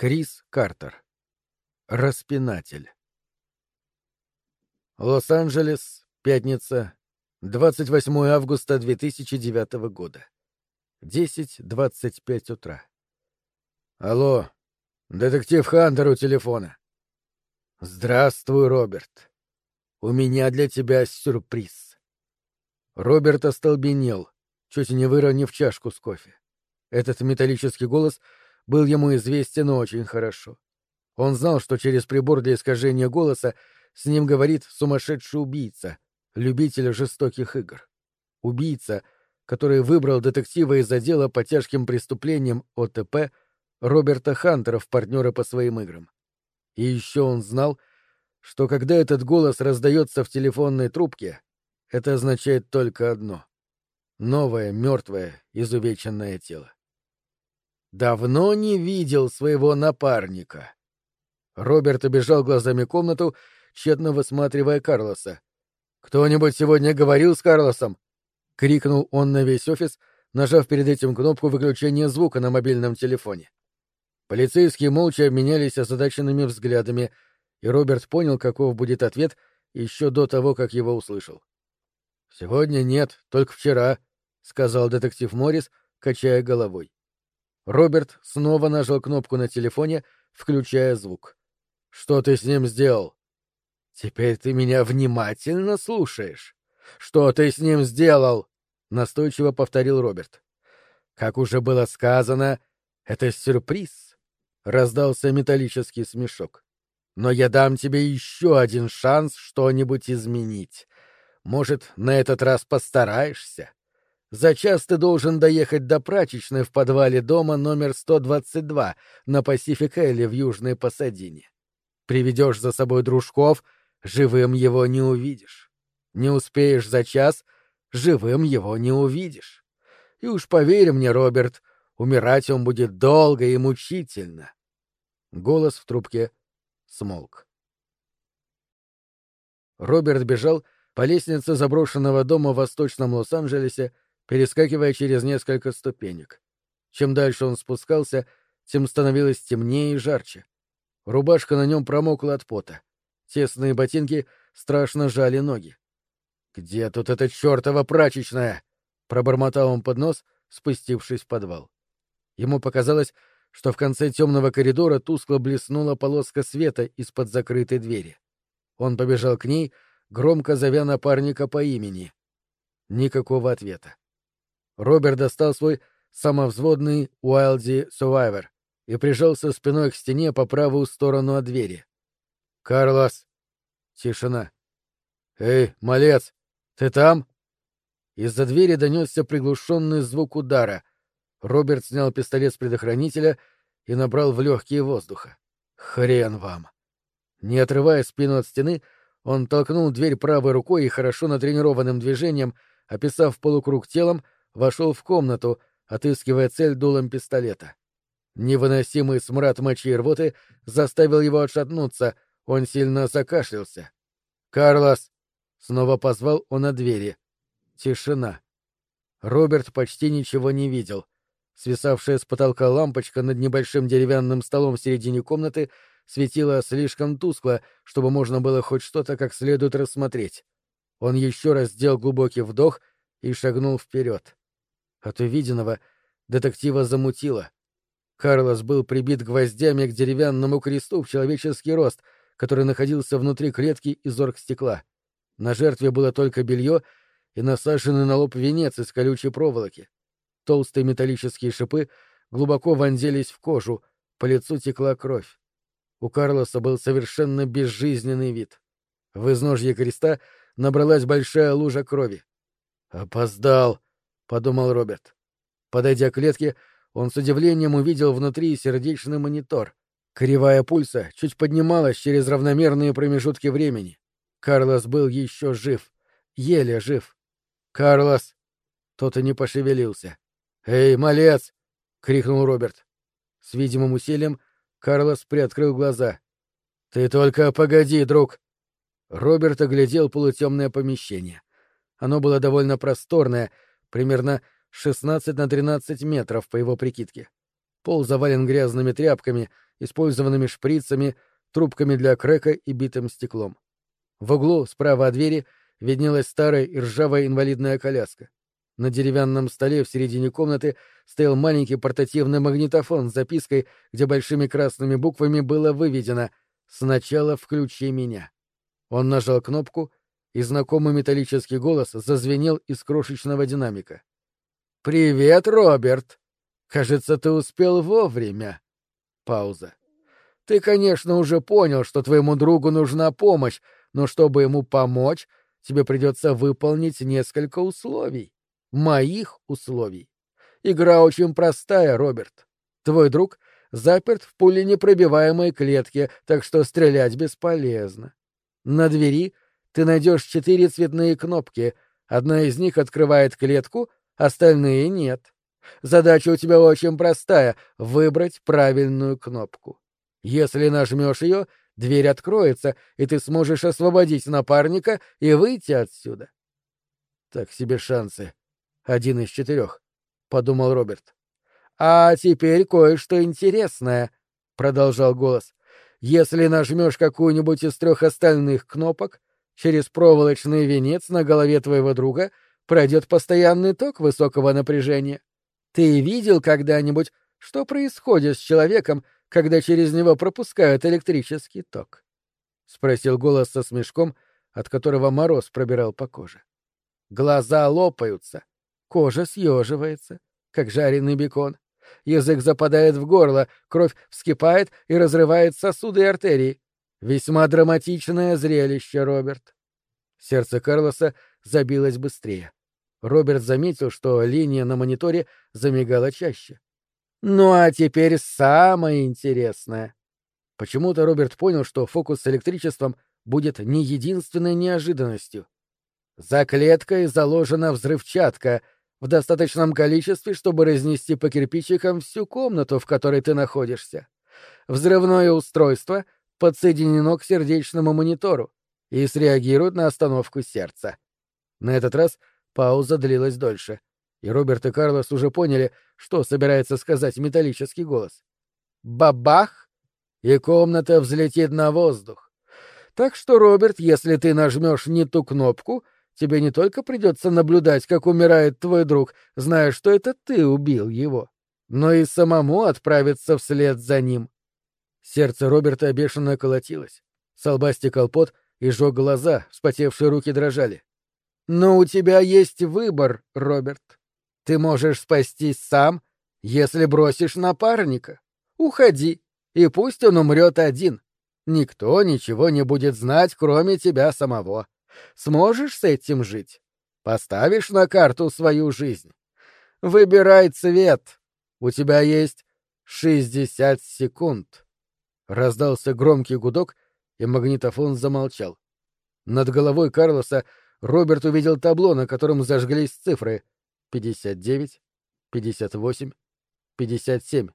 Крис Картер. Распинатель. Лос-Анджелес, пятница, 28 августа 2009 года. 10.25 утра. Алло, детектив Хантер у телефона. Здравствуй, Роберт. У меня для тебя сюрприз. Роберт остолбенел, чуть не выронив чашку с кофе. Этот металлический голос — был ему известен очень хорошо. Он знал, что через прибор для искажения голоса с ним говорит сумасшедший убийца, любитель жестоких игр. Убийца, который выбрал детектива из отдела по тяжким преступлениям ОТП Роберта Хантера в партнера по своим играм. И еще он знал, что когда этот голос раздается в телефонной трубке, это означает только одно — новое, мертвое, изувеченное тело. Давно не видел своего напарника. Роберт обежал глазами комнату, тщетно высматривая Карлоса. «Кто-нибудь сегодня говорил с Карлосом?» — крикнул он на весь офис, нажав перед этим кнопку выключения звука на мобильном телефоне. Полицейские молча обменялись озадаченными взглядами, и Роберт понял, каков будет ответ еще до того, как его услышал. «Сегодня нет, только вчера», — сказал детектив Моррис, качая головой. Роберт снова нажал кнопку на телефоне, включая звук. «Что ты с ним сделал?» «Теперь ты меня внимательно слушаешь. Что ты с ним сделал?» — настойчиво повторил Роберт. «Как уже было сказано, это сюрприз», — раздался металлический смешок. «Но я дам тебе еще один шанс что-нибудь изменить. Может, на этот раз постараешься?» За час ты должен доехать до прачечной в подвале дома номер 122 на Пасифик-Элли в Южной Пасадине. Приведешь за собой дружков, живым его не увидишь. Не успеешь за час, живым его не увидишь. И уж поверь мне, Роберт, умирать он будет долго и мучительно. Голос в трубке смолк. Роберт бежал по лестнице заброшенного дома в Восточном Лос-Анджелесе, перескакивая через несколько ступенек. Чем дальше он спускался, тем становилось темнее и жарче. Рубашка на нем промокла от пота. Тесные ботинки страшно жали ноги. «Где тут эта чертова прачечная?» — пробормотал он под нос, спустившись в подвал. Ему показалось, что в конце темного коридора тускло блеснула полоска света из-под закрытой двери. Он побежал к ней, громко зовя напарника по имени. Никакого ответа. Роберт достал свой самовзводный Уайлди Survivor и прижался спиной к стене по правую сторону от двери. «Карлос!» Тишина. «Эй, малец, ты там?» Из-за двери донесся приглушенный звук удара. Роберт снял пистолет с предохранителя и набрал в легкие воздуха. «Хрен вам!» Не отрывая спину от стены, он толкнул дверь правой рукой и хорошо натренированным движением, описав полукруг телом, вошел в комнату, отыскивая цель дулом пистолета. Невыносимый смрад мочи и рвоты заставил его отшатнуться, он сильно закашлялся. «Карлос!» — снова позвал он от двери. Тишина. Роберт почти ничего не видел. Свисавшая с потолка лампочка над небольшим деревянным столом в середине комнаты светила слишком тускло, чтобы можно было хоть что-то как следует рассмотреть. Он еще раз сделал глубокий вдох и шагнул вперед. От увиденного детектива замутило. Карлос был прибит гвоздями к деревянному кресту в человеческий рост, который находился внутри клетки из оргстекла. На жертве было только белье и насаженный на лоб венец из колючей проволоки. Толстые металлические шипы глубоко вонзились в кожу, по лицу текла кровь. У Карлоса был совершенно безжизненный вид. В изножье креста набралась большая лужа крови. «Опоздал!» Подумал Роберт. Подойдя к клетке, он с удивлением увидел внутри сердечный монитор. Кривая пульса чуть поднималась через равномерные промежутки времени. Карлос был еще жив. Еле жив. «Карлос!» Тот и не пошевелился. «Эй, малец!» — крикнул Роберт. С видимым усилием Карлос приоткрыл глаза. «Ты только погоди, друг!» Роберт оглядел полутемное помещение. Оно было довольно просторное, примерно 16 на 13 метров по его прикидке. Пол завален грязными тряпками, использованными шприцами, трубками для крека и битым стеклом. В углу, справа от двери, виднелась старая и ржавая инвалидная коляска. На деревянном столе в середине комнаты стоял маленький портативный магнитофон с запиской, где большими красными буквами было выведено «Сначала включи меня». Он нажал кнопку, и знакомый металлический голос зазвенел из крошечного динамика. «Привет, Роберт! Кажется, ты успел вовремя». Пауза. «Ты, конечно, уже понял, что твоему другу нужна помощь, но чтобы ему помочь, тебе придется выполнить несколько условий. Моих условий. Игра очень простая, Роберт. Твой друг заперт в пуленепробиваемой клетке, так что стрелять бесполезно. На двери ты найдешь четыре цветные кнопки. Одна из них открывает клетку, остальные нет. Задача у тебя очень простая — выбрать правильную кнопку. Если нажмешь ее, дверь откроется, и ты сможешь освободить напарника и выйти отсюда. Так себе шансы. Один из четырех, — подумал Роберт. А теперь кое-что интересное, — продолжал голос. Если нажмешь какую-нибудь из трех остальных кнопок, через проволочный венец на голове твоего друга пройдет постоянный ток высокого напряжения. Ты видел когда-нибудь, что происходит с человеком, когда через него пропускают электрический ток? — спросил голос со смешком, от которого мороз пробирал по коже. Глаза лопаются, кожа съеживается, как жареный бекон. Язык западает в горло, кровь вскипает и разрывает сосуды и артерии. Весьма драматичное зрелище, Роберт. Сердце Карлоса забилось быстрее. Роберт заметил, что линия на мониторе замигала чаще. Ну а теперь самое интересное. Почему-то Роберт понял, что фокус с электричеством будет не единственной неожиданностью. За клеткой заложена взрывчатка в достаточном количестве, чтобы разнести по кирпичикам всю комнату, в которой ты находишься. Взрывное устройство подсоединено к сердечному монитору и среагирует на остановку сердца. На этот раз пауза длилась дольше, и Роберт и Карлос уже поняли, что собирается сказать металлический голос. «Бабах!» и комната взлетит на воздух. Так что, Роберт, если ты нажмешь не ту кнопку, тебе не только придется наблюдать, как умирает твой друг, зная, что это ты убил его, но и самому отправиться вслед за ним. Сердце Роберта бешено колотилось. С лба стекал пот и жег глаза, вспотевшие руки дрожали. «Но у тебя есть выбор, Роберт. Ты можешь спастись сам, если бросишь напарника. Уходи, и пусть он умрет один. Никто ничего не будет знать, кроме тебя самого. Сможешь с этим жить? Поставишь на карту свою жизнь? Выбирай цвет. У тебя есть шестьдесят секунд. Раздался громкий гудок, и магнитофон замолчал. Над головой Карлоса Роберт увидел табло, на котором зажглись цифры — пятьдесят девять, пятьдесят восемь, пятьдесят семь.